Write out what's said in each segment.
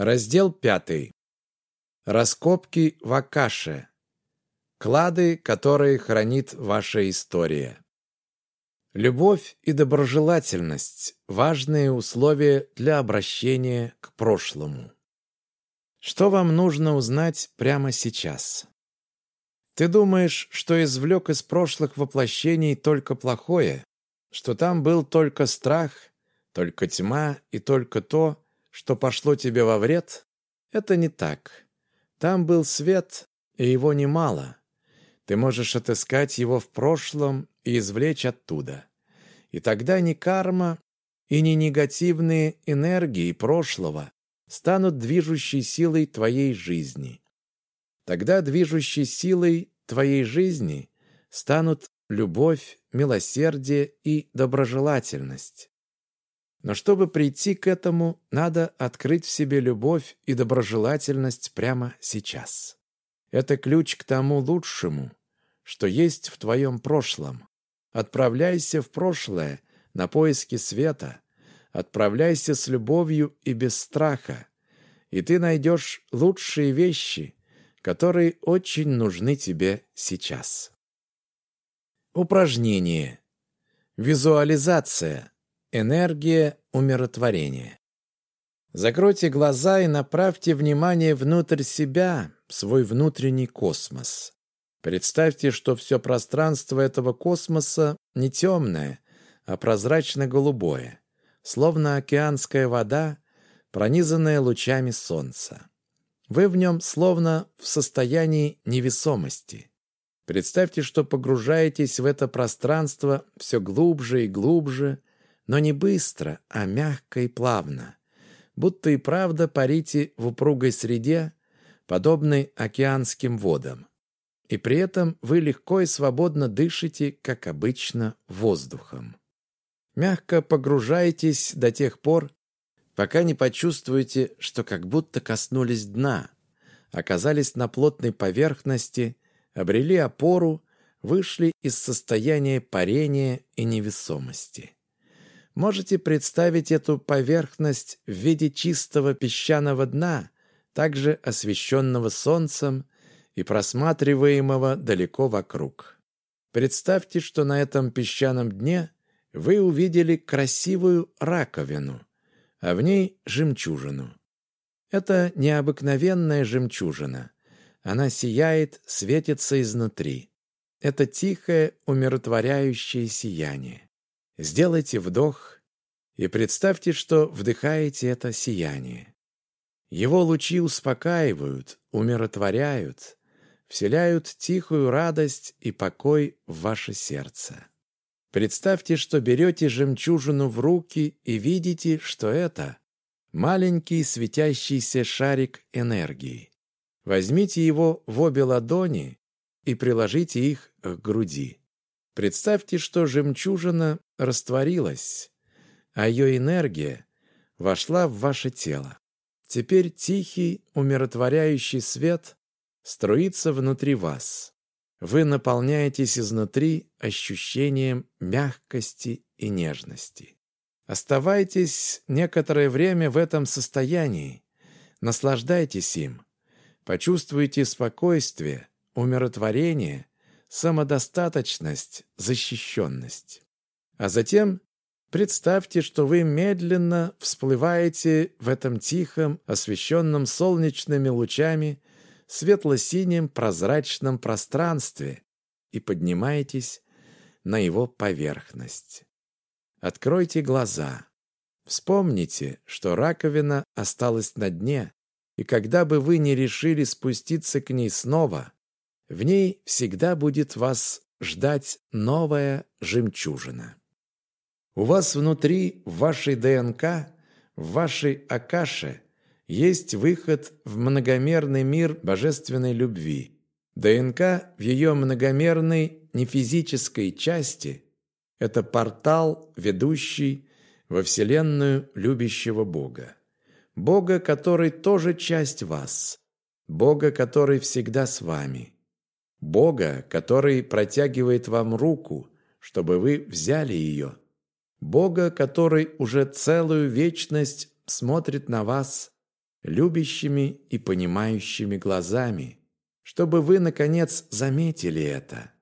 Раздел пятый. Раскопки в Акаше. Клады, которые хранит ваша история. Любовь и доброжелательность – важные условия для обращения к прошлому. Что вам нужно узнать прямо сейчас? Ты думаешь, что извлек из прошлых воплощений только плохое, что там был только страх, только тьма и только то, что пошло тебе во вред? Это не так. Там был свет, и его немало. Ты можешь отыскать его в прошлом и извлечь оттуда. И тогда ни карма и ни негативные энергии прошлого станут движущей силой твоей жизни. Тогда движущей силой твоей жизни станут любовь, милосердие и доброжелательность. Но чтобы прийти к этому, надо открыть в себе любовь и доброжелательность прямо сейчас. Это ключ к тому лучшему, что есть в твоем прошлом. Отправляйся в прошлое на поиски света, отправляйся с любовью и без страха, и ты найдешь лучшие вещи, которые очень нужны тебе сейчас. Упражнение. Визуализация. Энергия умиротворения. Закройте глаза и направьте внимание внутрь себя, в свой внутренний космос. Представьте, что все пространство этого космоса не темное, а прозрачно-голубое, словно океанская вода, пронизанная лучами солнца. Вы в нем словно в состоянии невесомости. Представьте, что погружаетесь в это пространство все глубже и глубже, но не быстро, а мягко и плавно. Будто и правда парите в упругой среде, подобной океанским водам. И при этом вы легко и свободно дышите, как обычно, воздухом. Мягко погружаетесь до тех пор, пока не почувствуете, что как будто коснулись дна, оказались на плотной поверхности, обрели опору, вышли из состояния парения и невесомости. Можете представить эту поверхность в виде чистого песчаного дна, также освещенного солнцем и просматриваемого далеко вокруг. Представьте, что на этом песчаном дне вы увидели красивую раковину, а в ней жемчужину. Это необыкновенная жемчужина. Она сияет, светится изнутри. Это тихое, умиротворяющее сияние. Сделайте вдох и представьте, что вдыхаете это сияние. Его лучи успокаивают, умиротворяют, вселяют тихую радость и покой в ваше сердце. Представьте, что берете жемчужину в руки и видите, что это маленький светящийся шарик энергии. Возьмите его в обе ладони и приложите их к груди. Представьте, что жемчужина растворилась, а ее энергия вошла в ваше тело. Теперь тихий, умиротворяющий свет струится внутри вас. Вы наполняетесь изнутри ощущением мягкости и нежности. Оставайтесь некоторое время в этом состоянии, наслаждайтесь им, почувствуйте спокойствие, умиротворение самодостаточность, защищенность. А затем представьте, что вы медленно всплываете в этом тихом, освещенном солнечными лучами, светло-синем прозрачном пространстве и поднимаетесь на его поверхность. Откройте глаза. Вспомните, что раковина осталась на дне, и когда бы вы не решили спуститься к ней снова – в ней всегда будет вас ждать новая жемчужина. У вас внутри, в вашей ДНК, в вашей Акаше есть выход в многомерный мир божественной любви. ДНК в ее многомерной нефизической части – это портал, ведущий во Вселенную любящего Бога. Бога, который тоже часть вас. Бога, который всегда с вами. Бога, который протягивает вам руку, чтобы вы взяли ее. Бога, который уже целую вечность смотрит на вас, любящими и понимающими глазами, чтобы вы, наконец, заметили это.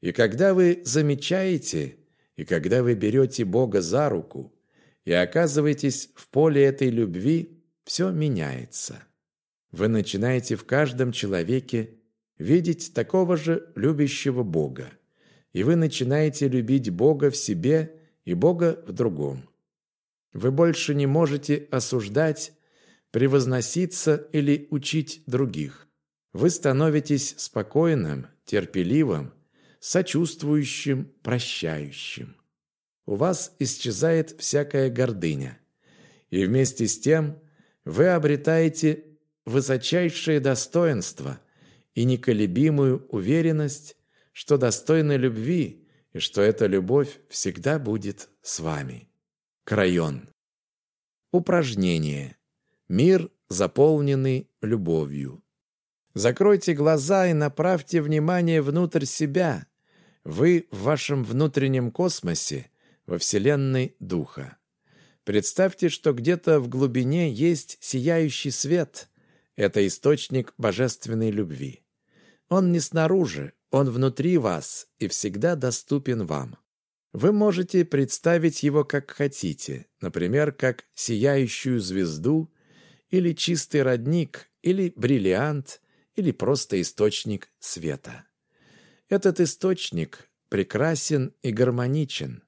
И когда вы замечаете, и когда вы берете Бога за руку и оказываетесь в поле этой любви, все меняется. Вы начинаете в каждом человеке видеть такого же любящего Бога, и вы начинаете любить Бога в себе и Бога в другом. Вы больше не можете осуждать, превозноситься или учить других. Вы становитесь спокойным, терпеливым, сочувствующим, прощающим. У вас исчезает всякая гордыня. И вместе с тем вы обретаете высочайшее достоинство и неколебимую уверенность, что достойны любви и что эта любовь всегда будет с вами. Крайон. Упражнение. Мир, заполненный любовью. Закройте глаза и направьте внимание внутрь себя. Вы в вашем внутреннем космосе, во Вселенной Духа. Представьте, что где-то в глубине есть сияющий свет. Это источник божественной любви. Он не снаружи, он внутри вас и всегда доступен вам. Вы можете представить его как хотите, например, как сияющую звезду, или чистый родник, или бриллиант, или просто источник света. Этот источник прекрасен и гармоничен.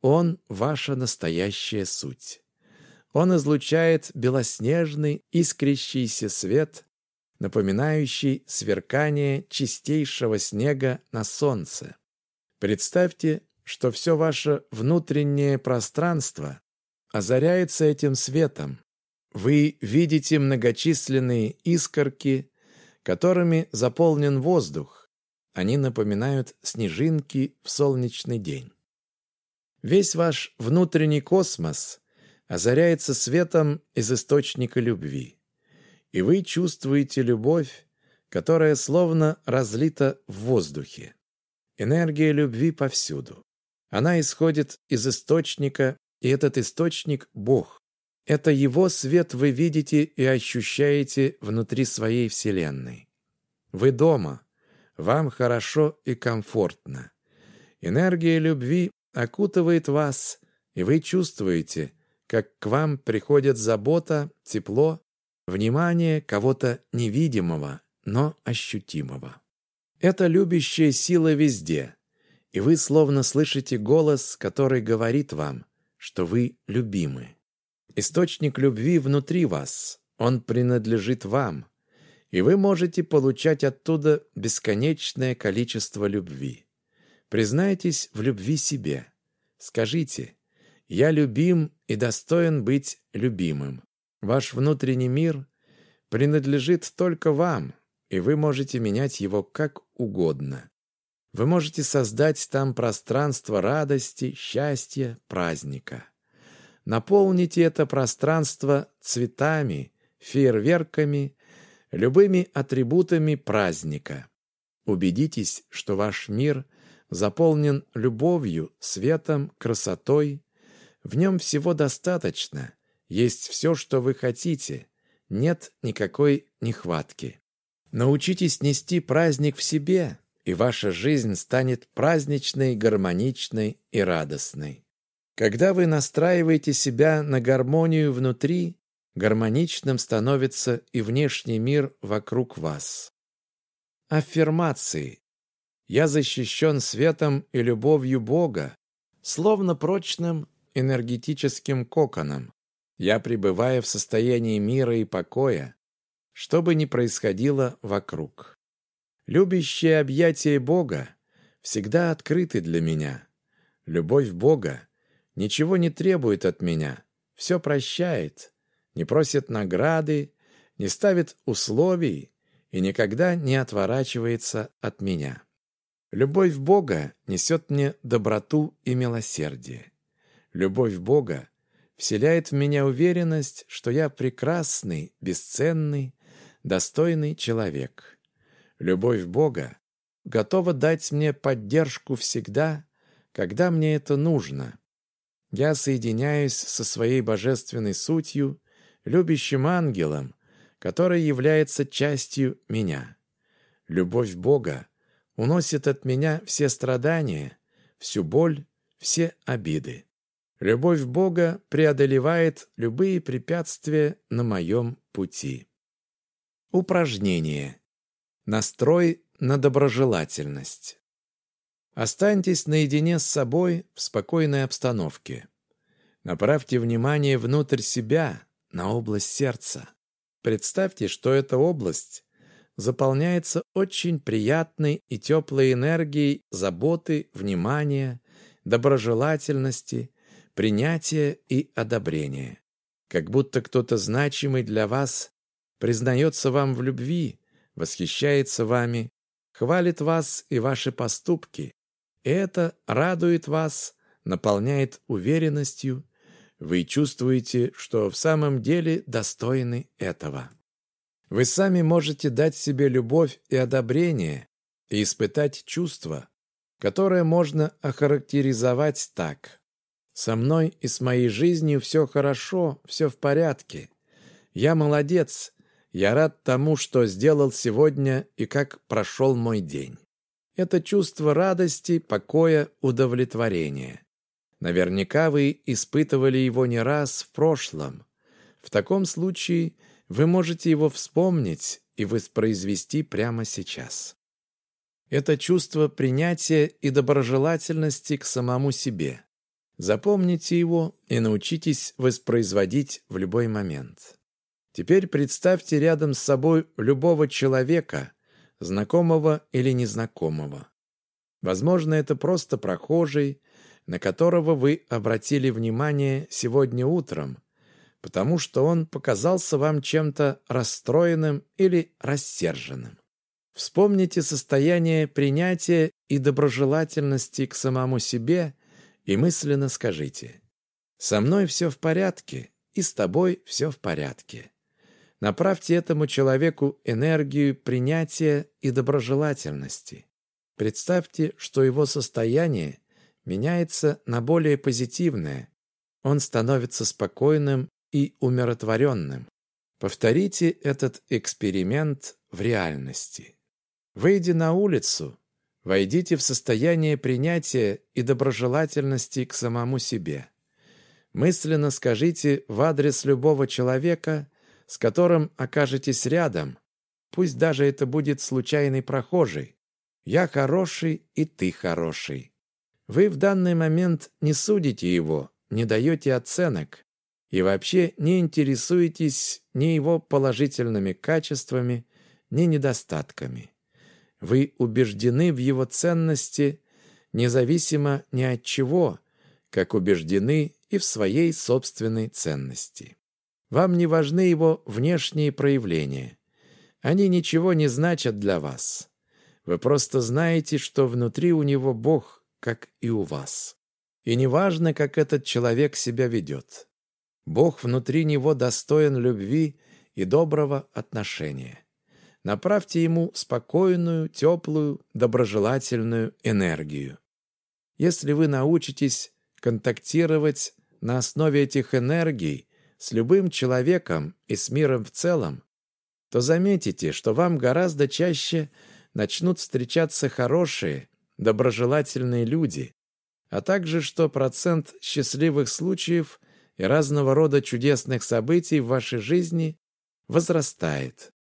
Он – ваша настоящая суть. Он излучает белоснежный, искрящийся свет, напоминающий сверкание чистейшего снега на солнце. Представьте, что все ваше внутреннее пространство озаряется этим светом. Вы видите многочисленные искорки, которыми заполнен воздух. Они напоминают снежинки в солнечный день. Весь ваш внутренний космос озаряется светом из источника любви. И вы чувствуете любовь, которая словно разлита в воздухе. Энергия любви повсюду. Она исходит из источника, и этот источник – Бог. Это Его свет вы видите и ощущаете внутри своей Вселенной. Вы дома, вам хорошо и комфортно. Энергия любви окутывает вас, и вы чувствуете, как к вам приходит забота, тепло, внимание кого-то невидимого, но ощутимого. Это любящая сила везде, и вы словно слышите голос, который говорит вам, что вы любимы. Источник любви внутри вас, он принадлежит вам, и вы можете получать оттуда бесконечное количество любви. Признайтесь в любви себе. Скажите «Я любим и достоин быть любимым». Ваш внутренний мир принадлежит только вам, и вы можете менять его как угодно. Вы можете создать там пространство радости, счастья, праздника. Наполните это пространство цветами, фейерверками, любыми атрибутами праздника. Убедитесь, что ваш мир заполнен любовью, светом, красотой. В нем всего достаточно. Есть все, что вы хотите. Нет никакой нехватки. Научитесь нести праздник в себе, и ваша жизнь станет праздничной, гармоничной и радостной. Когда вы настраиваете себя на гармонию внутри, гармоничным становится и внешний мир вокруг вас. Аффирмации. Я защищен светом и любовью Бога, словно прочным энергетическим коконом. Я пребываю в состоянии мира и покоя, что бы ни происходило вокруг. Любящие объятия Бога всегда открыты для меня. Любовь Бога ничего не требует от меня, все прощает, не просит награды, не ставит условий и никогда не отворачивается от меня. Любовь Бога несет мне доброту и милосердие. Любовь Бога вселяет в меня уверенность, что я прекрасный, бесценный, достойный человек. Любовь Бога готова дать мне поддержку всегда, когда мне это нужно. Я соединяюсь со своей божественной сутью, любящим ангелом, которая является частью меня. Любовь Бога уносит от меня все страдания, всю боль, все обиды. Любовь Бога преодолевает любые препятствия на моем пути. Упражнение. Настрой на доброжелательность. Останьтесь наедине с собой в спокойной обстановке. Направьте внимание внутрь себя, на область сердца. Представьте, что эта область заполняется очень приятной и теплой энергией заботы, внимания, доброжелательности, принятия и одобрения. Как будто кто-то значимый для вас признается вам в любви, восхищается вами, хвалит вас и ваши поступки. И это радует вас, наполняет уверенностью. Вы чувствуете, что в самом деле достойны этого. Вы сами можете дать себе любовь и одобрение и испытать чувство, которое можно охарактеризовать так. «Со мной и с моей жизнью все хорошо, все в порядке. Я молодец, я рад тому, что сделал сегодня и как прошел мой день. Это чувство радости, покоя, удовлетворения. Наверняка вы испытывали его не раз в прошлом. В таком случае вы можете его вспомнить и воспроизвести прямо сейчас. Это чувство принятия и доброжелательности к самому себе. Запомните его и научитесь воспроизводить в любой момент. Теперь представьте рядом с собой любого человека, знакомого или незнакомого. Возможно, это просто прохожий, на которого вы обратили внимание сегодня утром, потому что он показался вам чем-то расстроенным или рассерженным. Вспомните состояние принятия и доброжелательности к самому себе и мысленно скажите «Со мной все в порядке, и с тобой все в порядке». Направьте этому человеку энергию принятия и доброжелательности. Представьте, что его состояние меняется на более позитивное. Он становится спокойным и умиротворенным. Повторите этот эксперимент в реальности. Выйдя на улицу, войдите в состояние принятия и доброжелательности к самому себе. Мысленно скажите в адрес любого человека с которым окажетесь рядом, пусть даже это будет случайный прохожий. Я хороший, и ты хороший. Вы в данный момент не судите его, не даете оценок и вообще не интересуетесь ни его положительными качествами, ни недостатками. Вы убеждены в его ценности, независимо ни от чего, как убеждены и в своей собственной ценности. Вам не важны его внешние проявления. Они ничего не значат для вас. Вы просто знаете, что внутри у него Бог, как и у вас. И неважно, как этот человек себя ведет. Бог внутри него достоин любви и доброго отношения. Направьте ему спокойную, теплую, доброжелательную энергию. Если вы научитесь контактировать на основе этих энергий, с любым человеком и с миром в целом, то заметите, что вам гораздо чаще начнут встречаться хорошие, доброжелательные люди, а также что процент счастливых случаев и разного рода чудесных событий в вашей жизни возрастает.